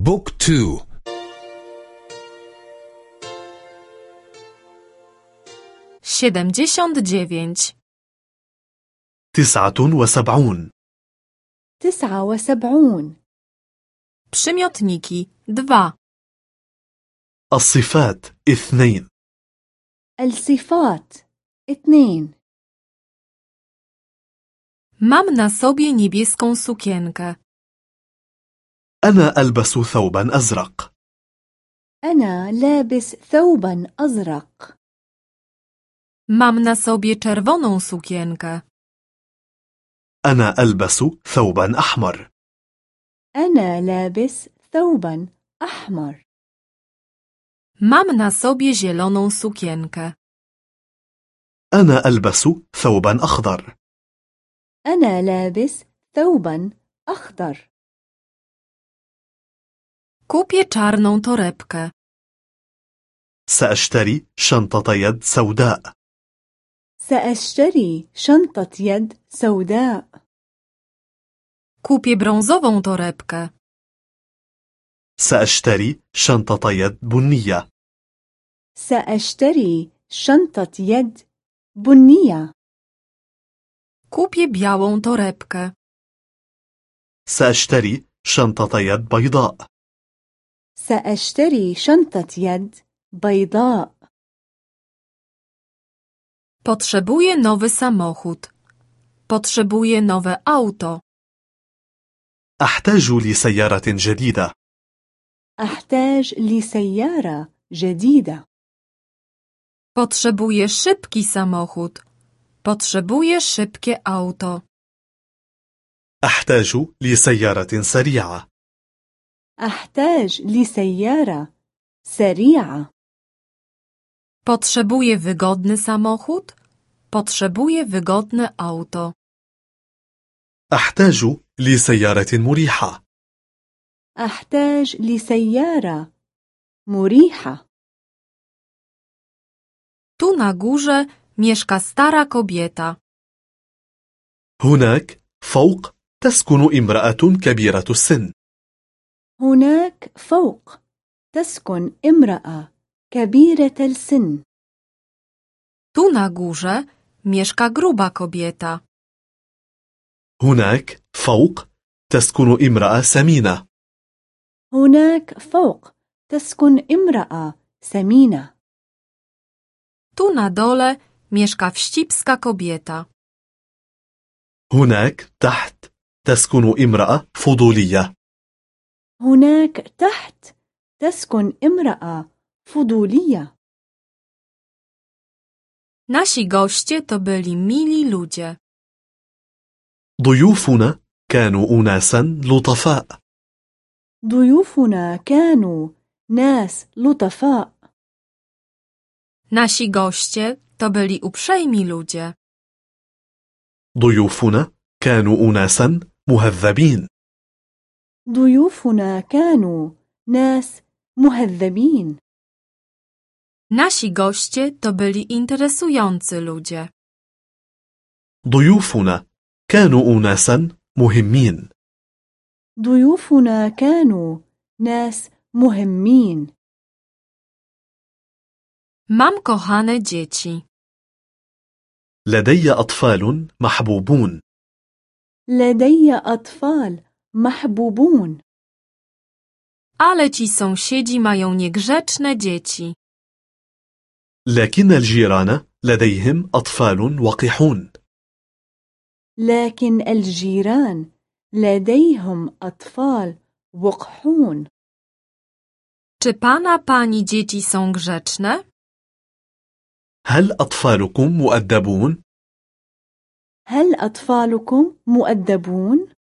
بوك تو siedemdziesiąt dziewięć, تسعة وسبعون تسعة وسبعون przymiotniki dwa, الصفات اثنين الصفات اثنين mam na sobie niebieską sukienkę, أنا ألبس ثوبا أزرق. أنا لابس ثوبا أزرق. Mam na sobie czerwoną sukienkę, أنا ألبس ثوبا أحمر. أنا لابس ثوبا أحمر. Mam na sobie zieloną sukienkę, أنا ألبس ثوبا أخضر. أنا لابس ثوبا أخضر. Kupię czarną torebkę, سأشتري شنطة يد سوداء. سأشتري شنطة يد سوداء. Kupię brązową torebkę, سأشتري شنطة يد بنية. سأشتري شنطة يد بنية. Kupię białą torebkę, سأشتري شنطة يد بيضاء. سأشتري شنطة يد بيضاء potrzebuję nowy samochód, potrzebuję nowe auto, أحتاج لسيارة جديدة أحتاج لسيارة جديدة potrzebuję szybki samochód, potrzebuję szybkie auto. أحتاج لسيارة سريعة أحتاج لسيارة سريعة Potrzebuję wygodny samochód, potrzebuję wygodne auto. أحتاج لسيارة مريحة أحتاج لسيارة مريحة Tu na górze mieszka stara kobieta. هناك فوق تسكن امرأة كبيرة السن هناك فوق تسكن امرأة كبيرة السن Tu na górze mieszka gruba kobieta. هناك فوق تسكن امرأة سمينة هناك فوق تسكن امرأة سمينة Tu na dole mieszka wścibska kobieta. هناك تحت تسكن امرأة فضولية هناك تحت تسكن امرأة فضولية Nasi goście to byli mili ludzie. ضيوفنا كانوا أناسا لطفاء ضيوفنا كانوا ناس لطفاء Nasi goście to byli uprzejmi ludzie. ضيوفنا كانوا أناسا مهذبين ضيوفنا كانوا ناس مهذبين Nasi goście to byli interesujący ludzie. ضيوفنا كانوا أناسا مهمين ضيوفنا كانوا ناس مهمين Mam kochane dzieci. لدي أطفال محبوبون لدي أطفال محبوبون Ale ci sąsiedzi mają niegrzeczne dzieci. لكن الجيران لديهم أطفال وقحون لكن الجيران لديهم أطفال وقحون Czy pana pani dzieci są grzeczne? هل أطفالكم مؤدبون؟ هل أطفالكم مؤدبون؟